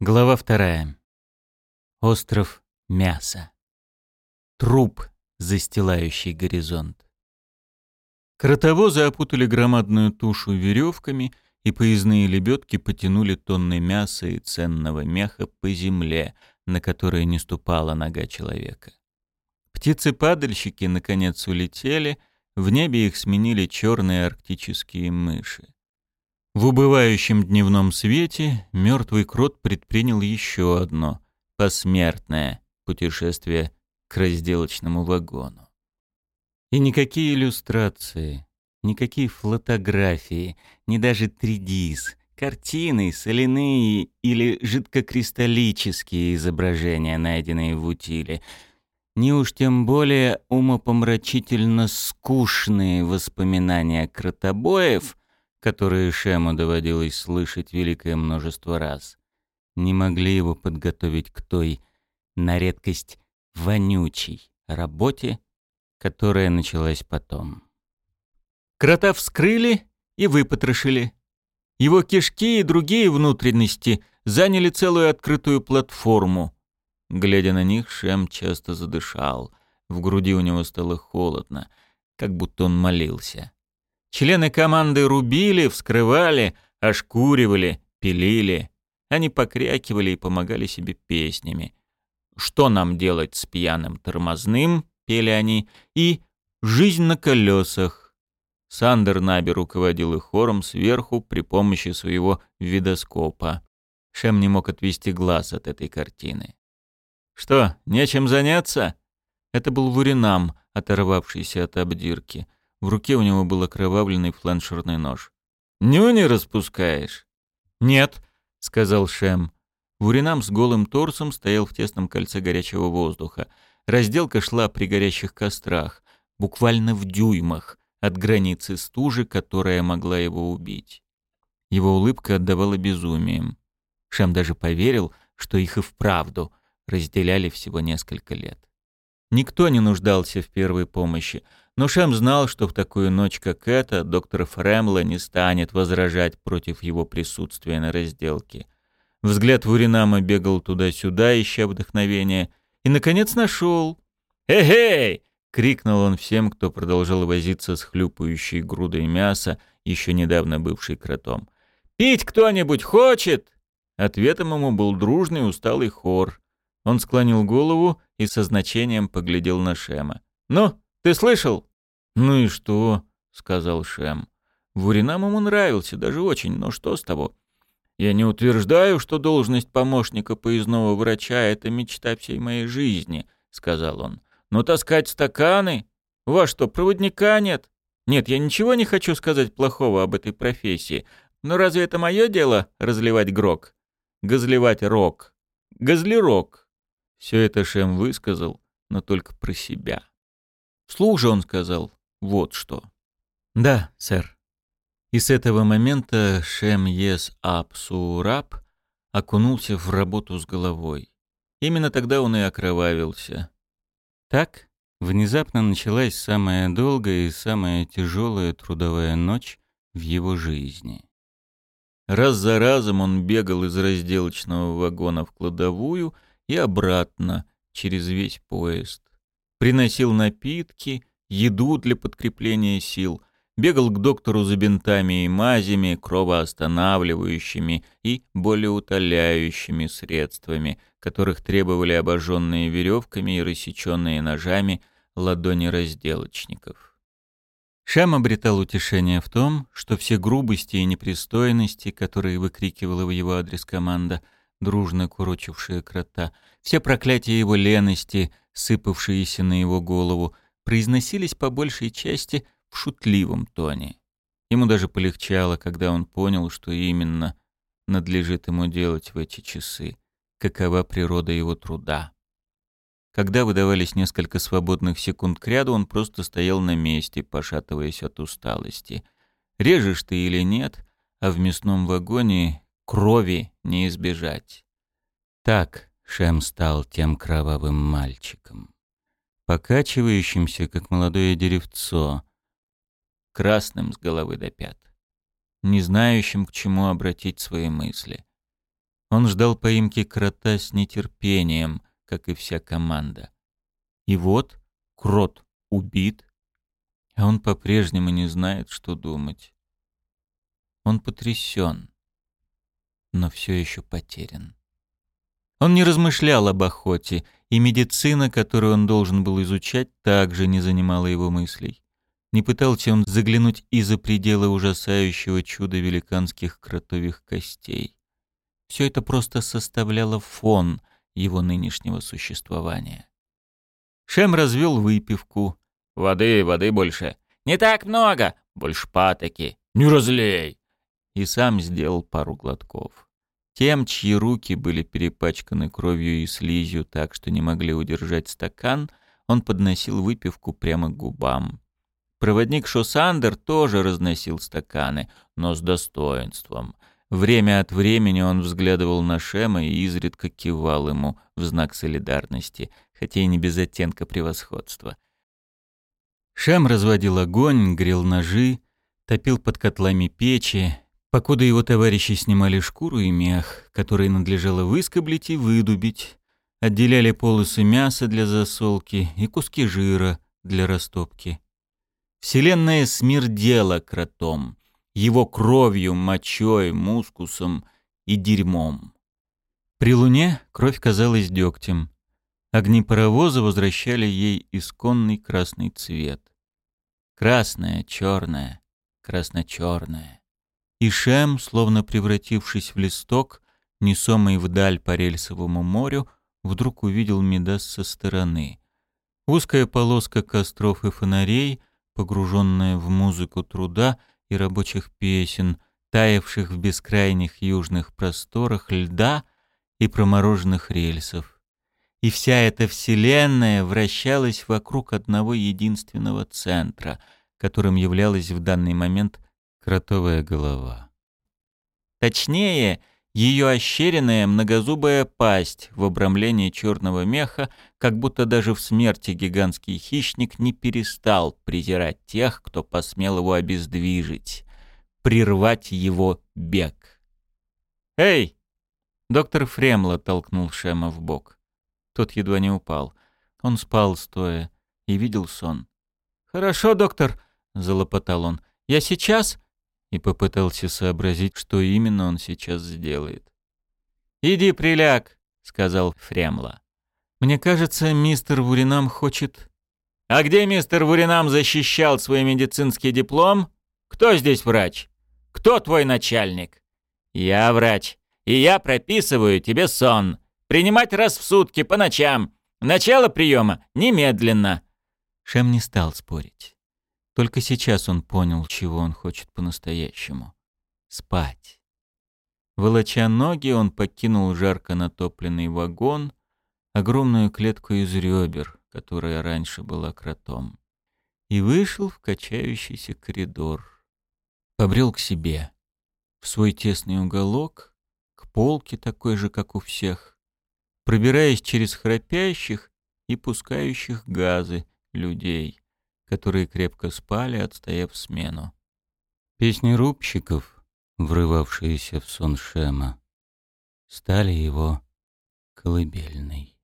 Глава вторая. Остров мяса. Труп, застилающий горизонт. Кротовозы опутали громадную тушу веревками, и поездные лебедки потянули тонны мяса и ценного меха по земле, на которой не ступала нога человека. Птицы-падальщики, наконец, улетели, в небе их сменили черные арктические мыши. В убывающем дневном свете мертвый крот предпринял еще одно посмертное путешествие к разделочному вагону. И никакие иллюстрации, никакие фотографии, ни даже 3DIS, картины, соляные или жидкокристаллические изображения, найденные в утиле, ни уж тем более умопомрачительно скучные воспоминания кротобоев которые Шему доводилось слышать великое множество раз, не могли его подготовить к той, на редкость, вонючей работе, которая началась потом. Крота вскрыли и выпотрошили. Его кишки и другие внутренности заняли целую открытую платформу. Глядя на них, Шем часто задышал. В груди у него стало холодно, как будто он молился. Члены команды рубили, вскрывали, ошкуривали, пилили. Они покрякивали и помогали себе песнями. «Что нам делать с пьяным тормозным?» — пели они. И «Жизнь на колесах». Сандер Наби руководил их хором сверху при помощи своего видоскопа. Шем не мог отвести глаз от этой картины. «Что, нечем заняться?» Это был Вуринам, оторвавшийся от обдирки. В руке у него был окровавленный фланшерный нож. «Нюни распускаешь?» «Нет», — сказал Шем. Вуринам с голым торсом стоял в тесном кольце горячего воздуха. Разделка шла при горящих кострах, буквально в дюймах от границы стужи, которая могла его убить. Его улыбка отдавала безумием. Шем даже поверил, что их и вправду разделяли всего несколько лет. Никто не нуждался в первой помощи, но Шем знал, что в такую ночь, как эта, доктор Фремла не станет возражать против его присутствия на разделке. Взгляд Вуринама бегал туда-сюда, ища вдохновения, и, наконец, нашел. «Эй-эй!» — крикнул он всем, кто продолжал возиться с хлюпающей грудой мяса, еще недавно бывшей кротом. «Пить кто-нибудь хочет?» Ответом ему был дружный усталый хор. Он склонил голову и со значением поглядел на Шема. «Ну, ты слышал?» «Ну и что?» — сказал Шем. Вуринам ему нравился, даже очень, но что с того? Я не утверждаю, что должность помощника поездного врача — это мечта всей моей жизни, — сказал он. Но таскать стаканы? У вас что, проводника нет? Нет, я ничего не хочу сказать плохого об этой профессии. Но разве это мое дело — разливать грок? Газливать рок? Газлирок? Все это Шем высказал, но только про себя. Вслух же он сказал. Вот что. Да, сэр. И с этого момента Шем Ес Апсураб окунулся в работу с головой. Именно тогда он и окровавился. Так внезапно началась самая долгая и самая тяжелая трудовая ночь в его жизни. Раз за разом он бегал из разделочного вагона в кладовую и обратно через весь поезд. Приносил напитки, еду для подкрепления сил, бегал к доктору за бинтами и мазями, кровоостанавливающими и болеутоляющими средствами, которых требовали обожженные веревками и рассеченные ножами ладони разделочников. Шам обретал утешение в том, что все грубости и непристойности, которые выкрикивала в его адрес команда, дружно курочившая крота, все проклятия его лености, сыпавшиеся на его голову — произносились по большей части в шутливом тоне. Ему даже полегчало, когда он понял, что именно надлежит ему делать в эти часы, какова природа его труда. Когда выдавались несколько свободных секунд кряду, он просто стоял на месте, пошатываясь от усталости. Режешь ты или нет, а в мясном вагоне крови не избежать. Так Шем стал тем кровавым мальчиком покачивающимся, как молодое деревцо, красным с головы до пят, не знающим, к чему обратить свои мысли. Он ждал поимки крота с нетерпением, как и вся команда. И вот крот убит, а он по-прежнему не знает, что думать. Он потрясен, но все еще потерян. Он не размышлял об охоте, и медицина, которую он должен был изучать, также не занимала его мыслей. Не пытался он заглянуть и за пределы ужасающего чуда великанских кротовых костей. Все это просто составляло фон его нынешнего существования. Шем развел выпивку. «Воды, воды больше». «Не так много!» «Больше патоки». «Не разлей!» И сам сделал пару глотков. Тем, чьи руки были перепачканы кровью и слизью так, что не могли удержать стакан, он подносил выпивку прямо к губам. Проводник Шосандер тоже разносил стаканы, но с достоинством. Время от времени он взглядывал на Шема и изредка кивал ему в знак солидарности, хотя и не без оттенка превосходства. Шем разводил огонь, грел ножи, топил под котлами печи, покуда его товарищи снимали шкуру и мех, которые надлежало выскоблить и выдубить, отделяли полосы мяса для засолки и куски жира для растопки. Вселенная смердела кротом, его кровью, мочой, мускусом и дерьмом. При луне кровь казалась дегтем. Огни паровоза возвращали ей исконный красный цвет. Красное, черное, красно-черное. И Шем, словно превратившись в листок, несомый вдаль по рельсовому морю, вдруг увидел Медас со стороны. Узкая полоска костров и фонарей погруженная в музыку труда и рабочих песен, таявших в бескрайних южных просторах льда и промороженных рельсов. И вся эта вселенная вращалась вокруг одного единственного центра, которым являлась в данный момент кротовая голова. Точнее, ее ощеренная многозубая пасть в обрамлении черного меха, как будто даже в смерти гигантский хищник не перестал презирать тех, кто посмел его обездвижить, прервать его бег. «Эй!» — доктор Фремла толкнул Шема в бок. Тот едва не упал. Он спал стоя и видел сон. «Хорошо, доктор!» — залопотал он. «Я сейчас...» и попытался сообразить, что именно он сейчас сделает. «Иди приляг», — сказал Фремла. «Мне кажется, мистер Вуринам хочет...» «А где мистер Вуринам защищал свой медицинский диплом? Кто здесь врач? Кто твой начальник?» «Я врач, и я прописываю тебе сон. Принимать раз в сутки по ночам. Начало приема немедленно». Шем не стал спорить. Только сейчас он понял, чего он хочет по-настоящему. Спать. Волоча ноги, он покинул жарко натопленный вагон, огромную клетку из ребер, которая раньше была кротом, и вышел в качающийся коридор. Побрел к себе, в свой тесный уголок, к полке такой же, как у всех, пробираясь через храпящих и пускающих газы людей которые крепко спали, отстояв смену. Песни рубщиков, врывавшиеся в сон Шема, стали его колыбельной.